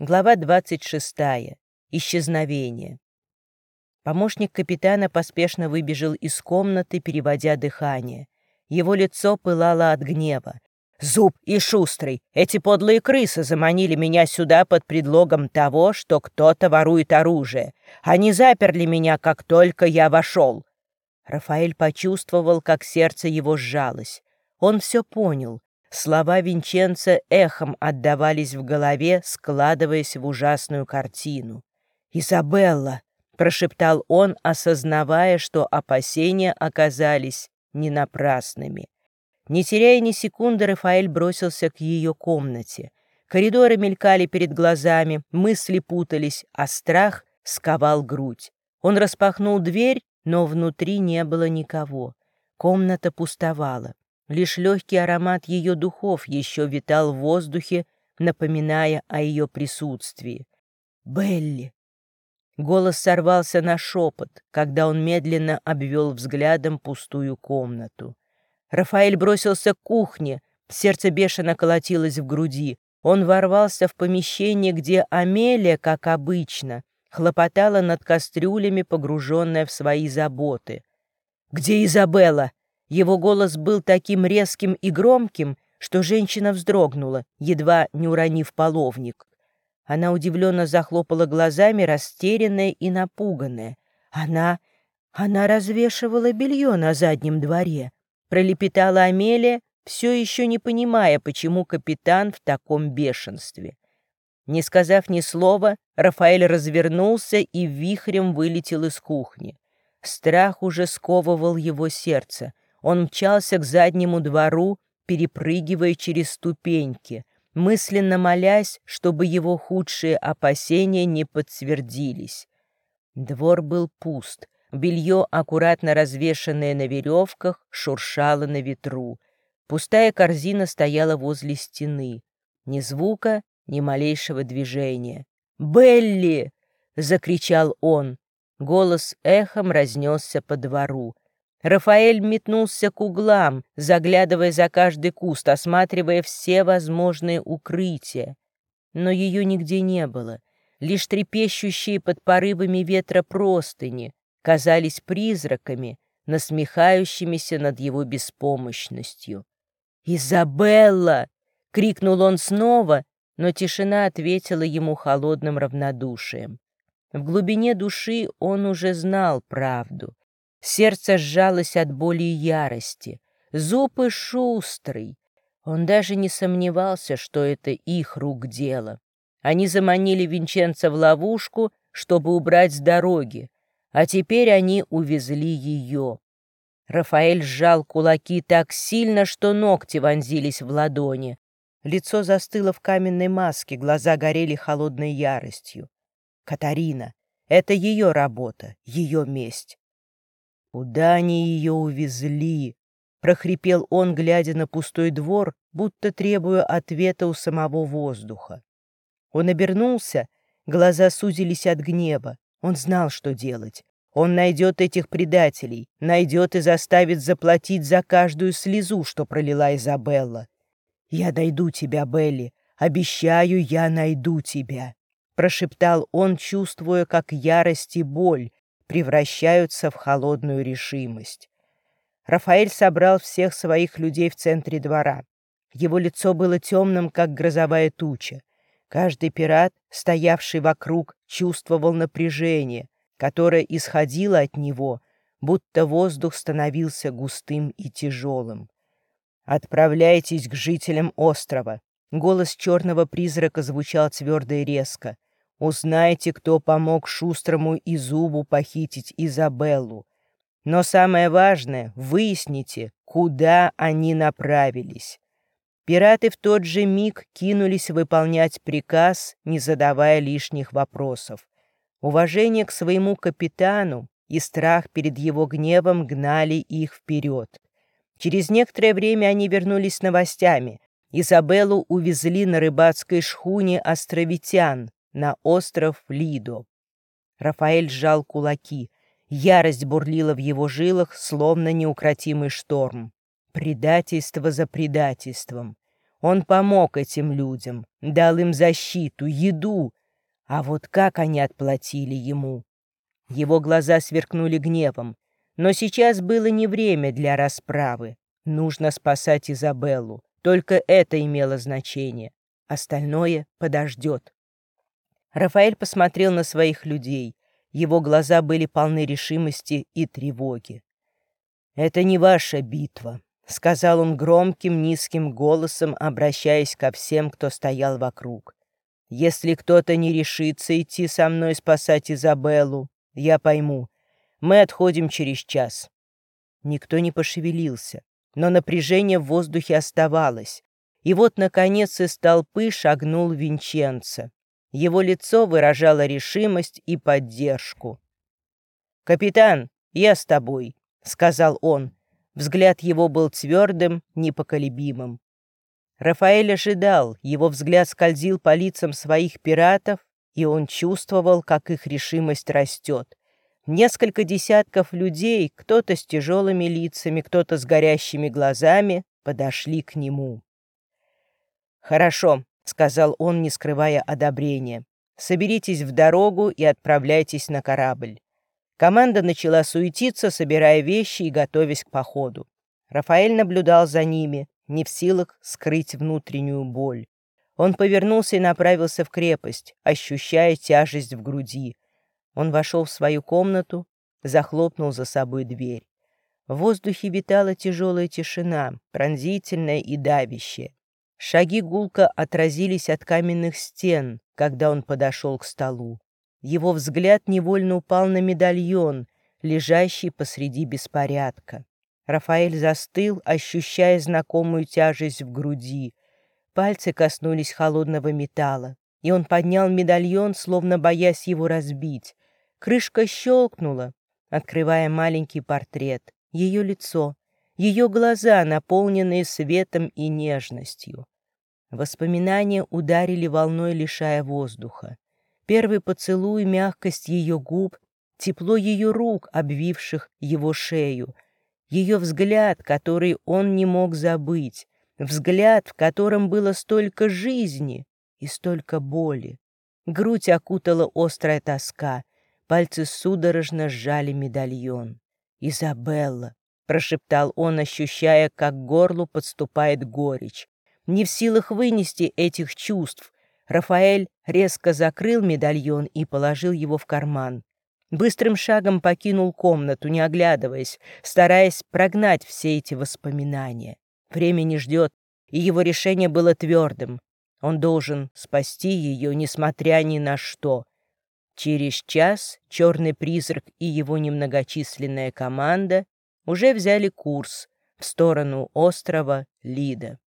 Глава 26. Исчезновение. Помощник капитана поспешно выбежал из комнаты, переводя дыхание. Его лицо пылало от гнева. «Зуб и Шустрый! Эти подлые крысы заманили меня сюда под предлогом того, что кто-то ворует оружие. Они заперли меня, как только я вошел!» Рафаэль почувствовал, как сердце его сжалось. Он все понял. Слова Винченца эхом отдавались в голове, складываясь в ужасную картину. «Изабелла!» — прошептал он, осознавая, что опасения оказались не напрасными. Не теряя ни секунды, Рафаэль бросился к ее комнате. Коридоры мелькали перед глазами, мысли путались, а страх сковал грудь. Он распахнул дверь, но внутри не было никого. Комната пустовала. Лишь легкий аромат ее духов еще витал в воздухе, напоминая о ее присутствии. «Белли!» Голос сорвался на шепот, когда он медленно обвел взглядом пустую комнату. Рафаэль бросился к кухне, сердце бешено колотилось в груди. Он ворвался в помещение, где Амелия, как обычно, хлопотала над кастрюлями, погруженная в свои заботы. «Где Изабелла?» Его голос был таким резким и громким, что женщина вздрогнула, едва не уронив половник. Она удивленно захлопала глазами, растерянная и напуганная. Она... она развешивала белье на заднем дворе. Пролепетала Амелия, все еще не понимая, почему капитан в таком бешенстве. Не сказав ни слова, Рафаэль развернулся и вихрем вылетел из кухни. Страх уже сковывал его сердце — он мчался к заднему двору, перепрыгивая через ступеньки, мысленно молясь, чтобы его худшие опасения не подтвердились. Двор был пуст, белье, аккуратно развешанное на веревках, шуршало на ветру. Пустая корзина стояла возле стены. Ни звука, ни малейшего движения. «Белли!» — закричал он. Голос эхом разнесся по двору. Рафаэль метнулся к углам, заглядывая за каждый куст, осматривая все возможные укрытия. Но ее нигде не было. Лишь трепещущие под порывами ветра простыни казались призраками, насмехающимися над его беспомощностью. «Изабелла!» — крикнул он снова, но тишина ответила ему холодным равнодушием. В глубине души он уже знал правду — Сердце сжалось от боли и ярости. Зубы шустрый. Он даже не сомневался, что это их рук дело. Они заманили Винченца в ловушку, чтобы убрать с дороги, а теперь они увезли ее. Рафаэль сжал кулаки так сильно, что ногти вонзились в ладони. Лицо застыло в каменной маске, глаза горели холодной яростью. Катарина — это ее работа, ее месть. «Куда они ее увезли?» — прохрипел он, глядя на пустой двор, будто требуя ответа у самого воздуха. Он обернулся, глаза сузились от гнева. Он знал, что делать. Он найдет этих предателей, найдет и заставит заплатить за каждую слезу, что пролила Изабелла. «Я найду тебя, Белли, обещаю, я найду тебя», — прошептал он, чувствуя, как ярость и боль превращаются в холодную решимость. Рафаэль собрал всех своих людей в центре двора. Его лицо было темным, как грозовая туча. Каждый пират, стоявший вокруг, чувствовал напряжение, которое исходило от него, будто воздух становился густым и тяжелым. «Отправляйтесь к жителям острова!» Голос черного призрака звучал твердо и резко. Узнайте, кто помог Шустрому и Зубу похитить Изабеллу. Но самое важное — выясните, куда они направились. Пираты в тот же миг кинулись выполнять приказ, не задавая лишних вопросов. Уважение к своему капитану и страх перед его гневом гнали их вперед. Через некоторое время они вернулись новостями. Изабеллу увезли на рыбацкой шхуне островитян, на остров Лидо. Рафаэль сжал кулаки. Ярость бурлила в его жилах, словно неукротимый шторм. Предательство за предательством. Он помог этим людям, дал им защиту, еду. А вот как они отплатили ему? Его глаза сверкнули гневом. Но сейчас было не время для расправы. Нужно спасать Изабеллу. Только это имело значение. Остальное подождет. Рафаэль посмотрел на своих людей. Его глаза были полны решимости и тревоги. «Это не ваша битва», — сказал он громким низким голосом, обращаясь ко всем, кто стоял вокруг. «Если кто-то не решится идти со мной спасать Изабеллу, я пойму. Мы отходим через час». Никто не пошевелился, но напряжение в воздухе оставалось. И вот, наконец, из толпы шагнул Винченцо. Его лицо выражало решимость и поддержку. «Капитан, я с тобой», — сказал он. Взгляд его был твердым, непоколебимым. Рафаэль ожидал, его взгляд скользил по лицам своих пиратов, и он чувствовал, как их решимость растет. Несколько десятков людей, кто-то с тяжелыми лицами, кто-то с горящими глазами, подошли к нему. «Хорошо», — сказал он, не скрывая одобрения. «Соберитесь в дорогу и отправляйтесь на корабль. Команда начала суетиться, собирая вещи и готовясь к походу. Рафаэль наблюдал за ними, не в силах скрыть внутреннюю боль. Он повернулся и направился в крепость, ощущая тяжесть в груди. Он вошел в свою комнату, захлопнул за собой дверь. В воздухе витала тяжелая тишина, пронзительная и давящая. Шаги гулко отразились от каменных стен, когда он подошел к столу. Его взгляд невольно упал на медальон, лежащий посреди беспорядка. Рафаэль застыл, ощущая знакомую тяжесть в груди. Пальцы коснулись холодного металла, и он поднял медальон, словно боясь его разбить. Крышка щелкнула, открывая маленький портрет, ее лицо, ее глаза, наполненные светом и нежностью. Воспоминания ударили волной, лишая воздуха. Первый поцелуй, мягкость ее губ, тепло ее рук, обвивших его шею, ее взгляд, который он не мог забыть, взгляд, в котором было столько жизни и столько боли. Грудь окутала острая тоска, пальцы судорожно сжали медальон. «Изабелла!» — прошептал он, ощущая, как к горлу подступает горечь. Не в силах вынести этих чувств, Рафаэль резко закрыл медальон и положил его в карман. Быстрым шагом покинул комнату, не оглядываясь, стараясь прогнать все эти воспоминания. Время не ждет, и его решение было твердым. Он должен спасти ее, несмотря ни на что. Через час черный призрак и его немногочисленная команда уже взяли курс в сторону острова Лида.